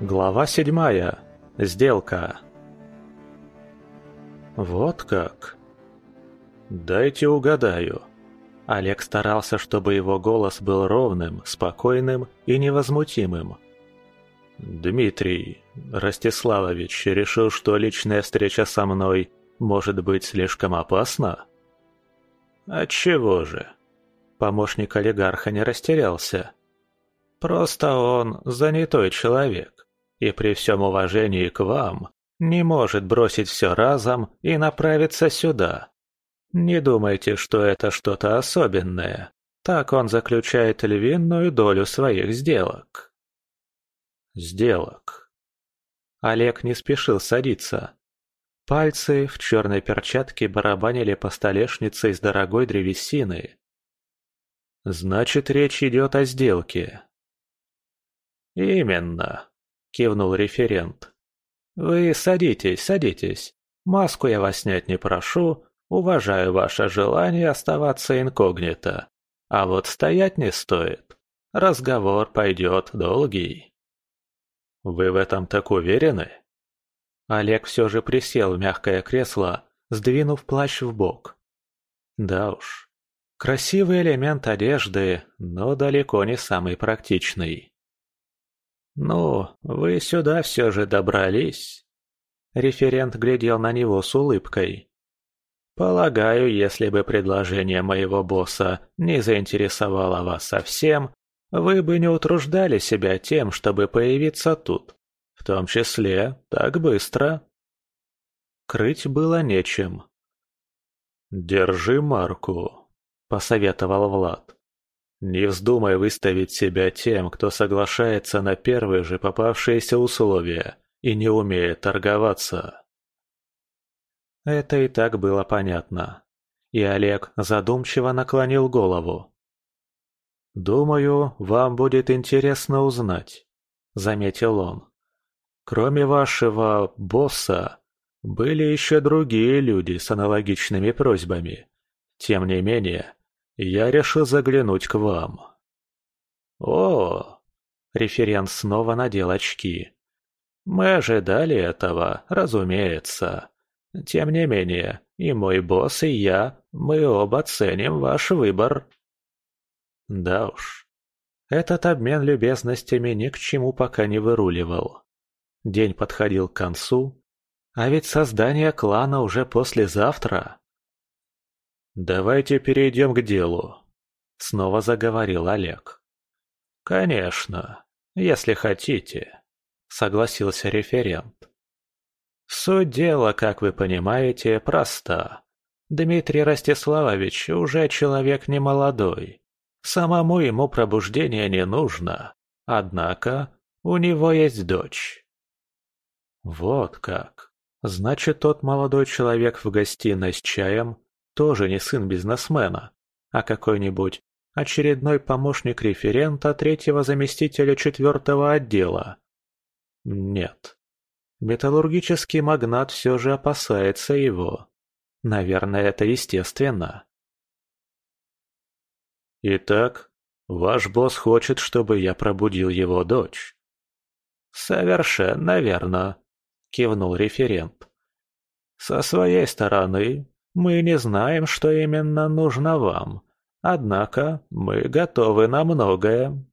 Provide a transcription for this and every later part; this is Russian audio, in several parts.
Глава седьмая. Сделка. Вот как. Дайте угадаю. Олег старался, чтобы его голос был ровным, спокойным и невозмутимым. Дмитрий Ростиславович решил, что личная встреча со мной может быть слишком опасна? Отчего же? Помощник олигарха не растерялся. Просто он занятой человек, и при всем уважении к вам не может бросить все разом и направиться сюда. Не думайте, что это что-то особенное. Так он заключает львиную долю своих сделок. Сделок. Олег не спешил садиться. Пальцы в черной перчатке барабанили по столешнице из дорогой древесины. Значит, речь идет о сделке. «Именно», — кивнул референт. «Вы садитесь, садитесь. Маску я вас снять не прошу, уважаю ваше желание оставаться инкогнито. А вот стоять не стоит. Разговор пойдет долгий». «Вы в этом так уверены?» Олег все же присел в мягкое кресло, сдвинув плащ в бок. Да уж, красивый элемент одежды, но далеко не самый практичный. «Ну, вы сюда все же добрались?» Референт глядел на него с улыбкой. «Полагаю, если бы предложение моего босса не заинтересовало вас совсем, вы бы не утруждали себя тем, чтобы появиться тут. В том числе так быстро». Крыть было нечем. «Держи марку», — посоветовал Влад. Не вздумай выставить себя тем, кто соглашается на первые же попавшиеся условия и не умеет торговаться. Это и так было понятно. И Олег задумчиво наклонил голову. «Думаю, вам будет интересно узнать», — заметил он. «Кроме вашего босса, были еще другие люди с аналогичными просьбами. Тем не менее, я решил заглянуть к вам». «О!» — референт снова надел очки. «Мы ожидали этого, разумеется. Тем не менее, и мой босс, и я, мы оба ценим ваш выбор». Да уж, этот обмен любезностями ни к чему пока не выруливал. День подходил к концу, а ведь создание клана уже послезавтра. «Давайте перейдем к делу», — снова заговорил Олег. «Конечно, если хотите», — согласился референт. «Суть дела, как вы понимаете, проста. Дмитрий Ростиславович уже человек немолодой. Самому ему пробуждение не нужно. Однако у него есть дочь». «Вот как. Значит, тот молодой человек в гостиной с чаем тоже не сын бизнесмена, а какой-нибудь очередной помощник референта третьего заместителя четвертого отдела. Нет. Металлургический магнат все же опасается его. Наверное, это естественно. Итак, ваш босс хочет, чтобы я пробудил его дочь. Совершенно верно, кивнул референт. Со своей стороны, мы не знаем, что именно нужно вам, однако мы готовы на многое.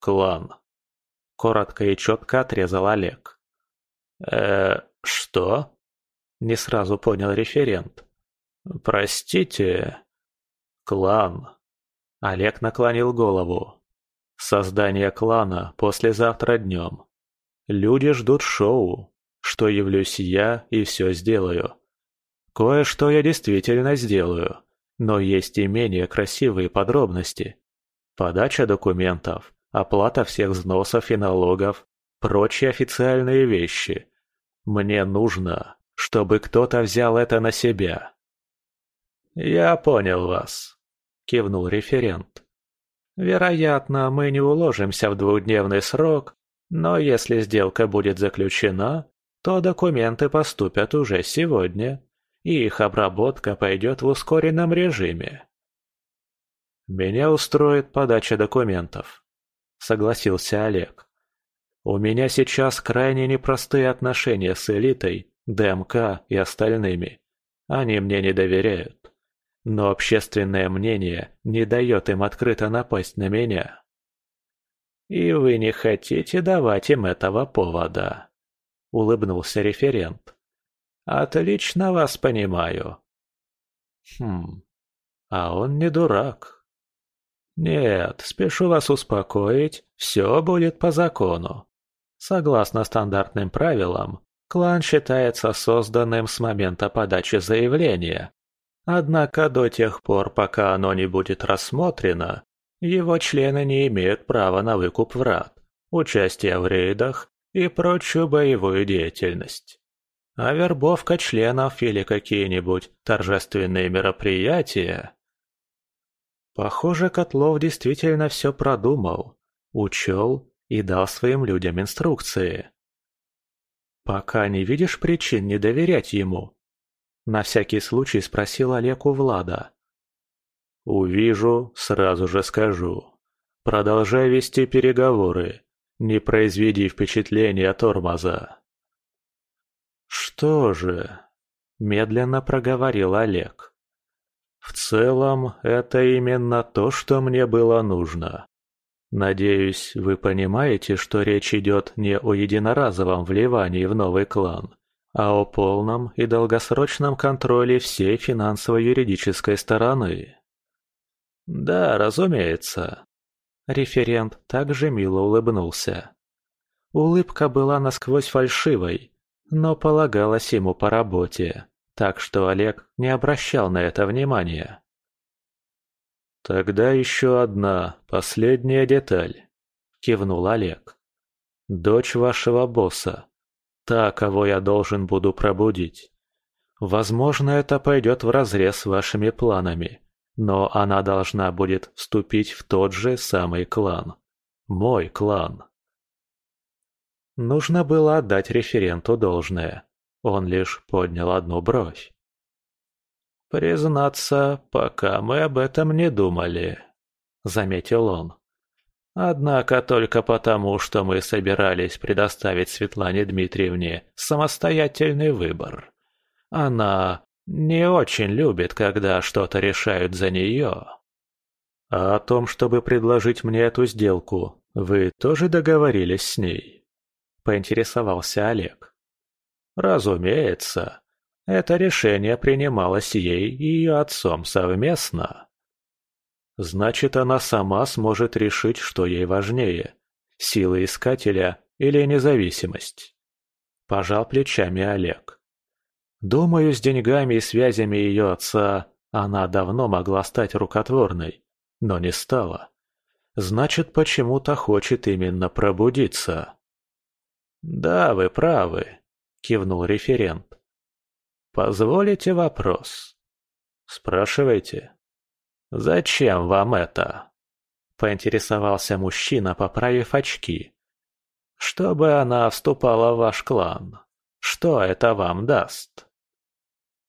Клан. Коротко и четко отрезал Олег. э что?» Не сразу понял референт. «Простите...» «Клан». Олег наклонил голову. «Создание клана послезавтра днем. Люди ждут шоу, что явлюсь я и все сделаю. Кое-что я действительно сделаю, но есть и менее красивые подробности. Подача документов, оплата всех взносов и налогов, прочие официальные вещи. Мне нужно, чтобы кто-то взял это на себя. «Я понял вас», — кивнул референт. «Вероятно, мы не уложимся в двухдневный срок, но если сделка будет заключена, то документы поступят уже сегодня и их обработка пойдет в ускоренном режиме. «Меня устроит подача документов», — согласился Олег. У меня сейчас крайне непростые отношения с элитой, ДМК и остальными. Они мне не доверяют. Но общественное мнение не дает им открыто напасть на меня. «И вы не хотите давать им этого повода?» — улыбнулся референт. «Отлично вас понимаю». «Хм, а он не дурак». «Нет, спешу вас успокоить, все будет по закону. Согласно стандартным правилам, клан считается созданным с момента подачи заявления. Однако до тех пор, пока оно не будет рассмотрено, его члены не имеют права на выкуп врат, участие в рейдах и прочую боевую деятельность. А вербовка членов или какие-нибудь торжественные мероприятия... Похоже, Котлов действительно все продумал, учел и дал своим людям инструкции. «Пока не видишь причин не доверять ему?» На всякий случай спросил Олег у Влада. «Увижу, сразу же скажу. Продолжай вести переговоры. Не произведи впечатления тормоза». «Что же?» – медленно проговорил Олег. «В целом, это именно то, что мне было нужно. Надеюсь, вы понимаете, что речь идет не о единоразовом вливании в новый клан, а о полном и долгосрочном контроле всей финансово-юридической стороны. Да, разумеется. Референт также мило улыбнулся. Улыбка была насквозь фальшивой, но полагалась ему по работе, так что Олег не обращал на это внимания. «Тогда еще одна, последняя деталь», — кивнул Олег. «Дочь вашего босса. Та, кого я должен буду пробудить. Возможно, это пойдет вразрез с вашими планами, но она должна будет вступить в тот же самый клан. Мой клан». Нужно было отдать референту должное. Он лишь поднял одну бровь. «Признаться, пока мы об этом не думали», — заметил он. «Однако только потому, что мы собирались предоставить Светлане Дмитриевне самостоятельный выбор. Она не очень любит, когда что-то решают за нее». «А о том, чтобы предложить мне эту сделку, вы тоже договорились с ней?» — поинтересовался Олег. «Разумеется. Это решение принималось ей и ее отцом совместно. Значит, она сама сможет решить, что ей важнее – сила искателя или независимость. Пожал плечами Олег. Думаю, с деньгами и связями ее отца она давно могла стать рукотворной, но не стала. Значит, почему-то хочет именно пробудиться. «Да, вы правы», – кивнул референт. «Позволите вопрос?» «Спрашивайте». «Зачем вам это?» Поинтересовался мужчина, поправив очки. «Чтобы она вступала в ваш клан. Что это вам даст?»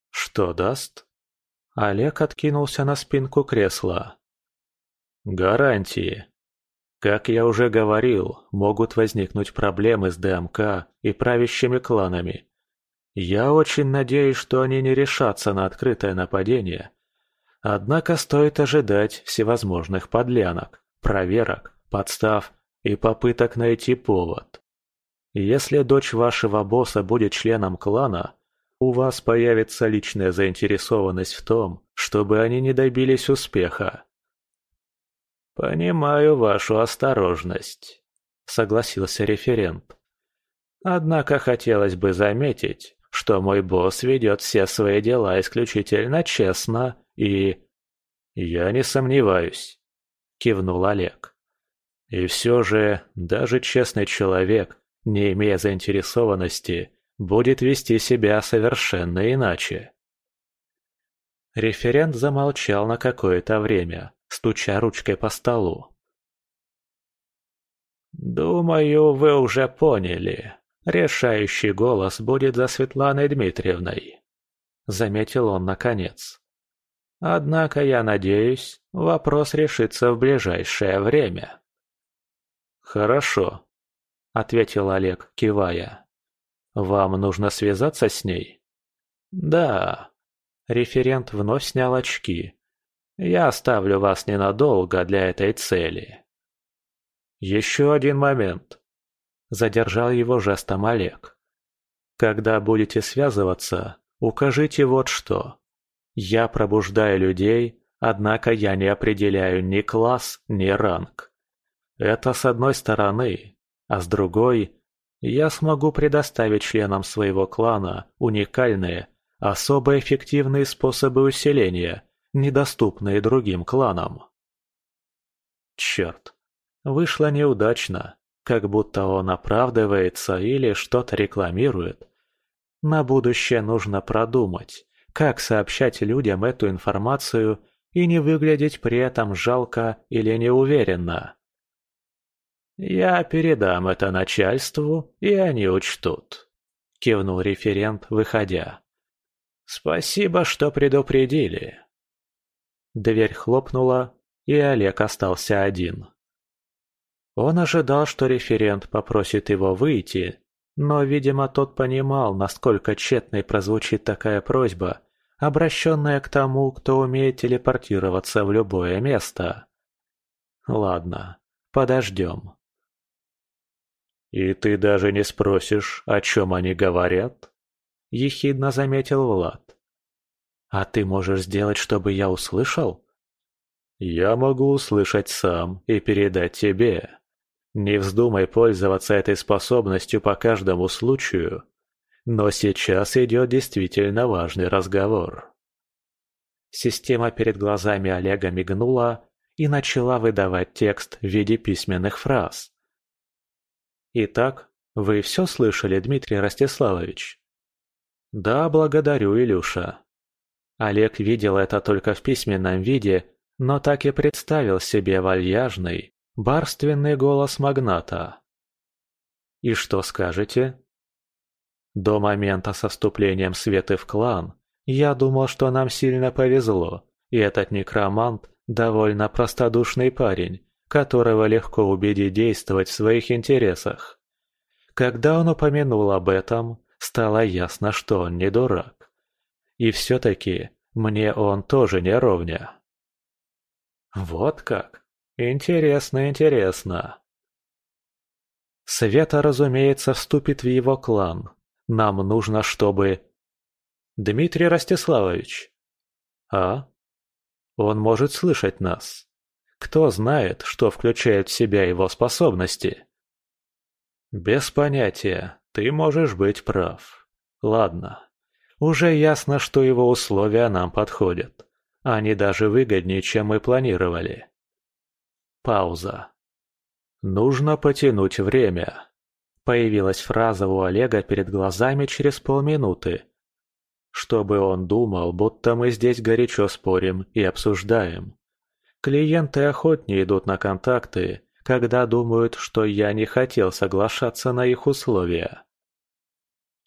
«Что даст?» Олег откинулся на спинку кресла. «Гарантии. Как я уже говорил, могут возникнуть проблемы с ДМК и правящими кланами. Я очень надеюсь, что они не решатся на открытое нападение. Однако стоит ожидать всевозможных подлянок, проверок, подстав и попыток найти повод. Если дочь вашего босса будет членом клана, у вас появится личная заинтересованность в том, чтобы они не добились успеха. «Понимаю вашу осторожность», — согласился референт. «Однако хотелось бы заметить, что мой босс ведет все свои дела исключительно честно и... «Я не сомневаюсь», — кивнул Олег. «И все же, даже честный человек, не имея заинтересованности, будет вести себя совершенно иначе». Референт замолчал на какое-то время, стуча ручкой по столу. «Думаю, вы уже поняли», Решающий голос будет за Светланой Дмитриевной», — заметил он наконец. «Однако, я надеюсь, вопрос решится в ближайшее время». «Хорошо», — ответил Олег, кивая. «Вам нужно связаться с ней?» «Да». Референт вновь снял очки. «Я оставлю вас ненадолго для этой цели». «Еще один момент», — задержал его жестом Олег. «Когда будете связываться, укажите вот что. Я пробуждаю людей, однако я не определяю ни класс, ни ранг. Это с одной стороны, а с другой я смогу предоставить членам своего клана уникальные, особо эффективные способы усиления, недоступные другим кланам. Черт, вышло неудачно, как будто он оправдывается или что-то рекламирует. На будущее нужно продумать, как сообщать людям эту информацию и не выглядеть при этом жалко или неуверенно. «Я передам это начальству, и они учтут», — кивнул референт, выходя. «Спасибо, что предупредили». Дверь хлопнула, и Олег остался один. Он ожидал, что референт попросит его выйти, но, видимо, тот понимал, насколько тщетной прозвучит такая просьба, обращенная к тому, кто умеет телепортироваться в любое место. Ладно, подождем. «И ты даже не спросишь, о чем они говорят?» – ехидно заметил Влад. «А ты можешь сделать, чтобы я услышал?» «Я могу услышать сам и передать тебе. Не вздумай пользоваться этой способностью по каждому случаю, но сейчас идет действительно важный разговор». Система перед глазами Олега мигнула и начала выдавать текст в виде письменных фраз. Итак, вы все слышали, Дмитрий Ростиславович? Да, благодарю, Илюша. Олег видел это только в письменном виде, но так и представил себе вальяжный, барственный голос магната. И что скажете? До момента со вступлением Светы в клан я думал, что нам сильно повезло, и этот некромант довольно простодушный парень, которого легко убедить действовать в своих интересах. Когда он упомянул об этом, стало ясно, что он не дурак. И все-таки мне он тоже не ровня. Вот как? Интересно, интересно. Света, разумеется, вступит в его клан. Нам нужно, чтобы... Дмитрий Ростиславович. А? Он может слышать нас. Кто знает, что включает в себя его способности? Без понятия, ты можешь быть прав. Ладно. Уже ясно, что его условия нам подходят. Они даже выгоднее, чем мы планировали. Пауза. Нужно потянуть время. Появилась фраза у Олега перед глазами через полминуты. Чтобы он думал, будто мы здесь горячо спорим и обсуждаем. Клиенты охотнее идут на контакты, когда думают, что я не хотел соглашаться на их условия.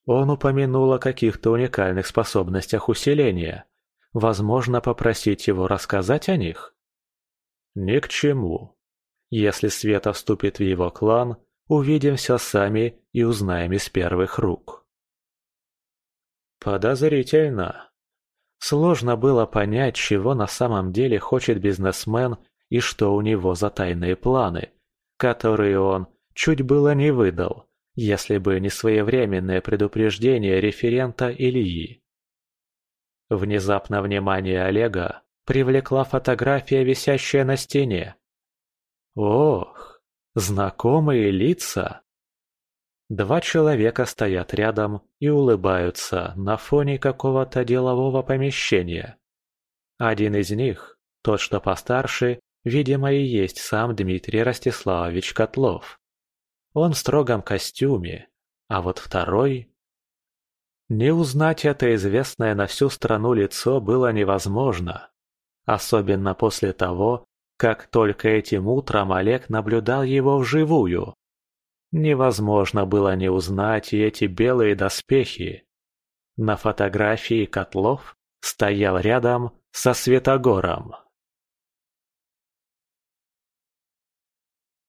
Он упомянул о каких-то уникальных способностях усиления. Возможно, попросить его рассказать о них? Ни к чему. Если Света вступит в его клан, увидим все сами и узнаем из первых рук. Подозрительно. Сложно было понять, чего на самом деле хочет бизнесмен и что у него за тайные планы, которые он чуть было не выдал, если бы не своевременное предупреждение референта Ильи. Внезапно внимание Олега привлекла фотография, висящая на стене. Ох, знакомые лица! Два человека стоят рядом и улыбаются на фоне какого-то делового помещения. Один из них, тот что постарше, видимо и есть сам Дмитрий Ростиславович Котлов. Он в строгом костюме, а вот второй... Не узнать это известное на всю страну лицо было невозможно. Особенно после того, как только этим утром Олег наблюдал его вживую. Невозможно было не узнать и эти белые доспехи. На фотографии Котлов стоял рядом со Светогором.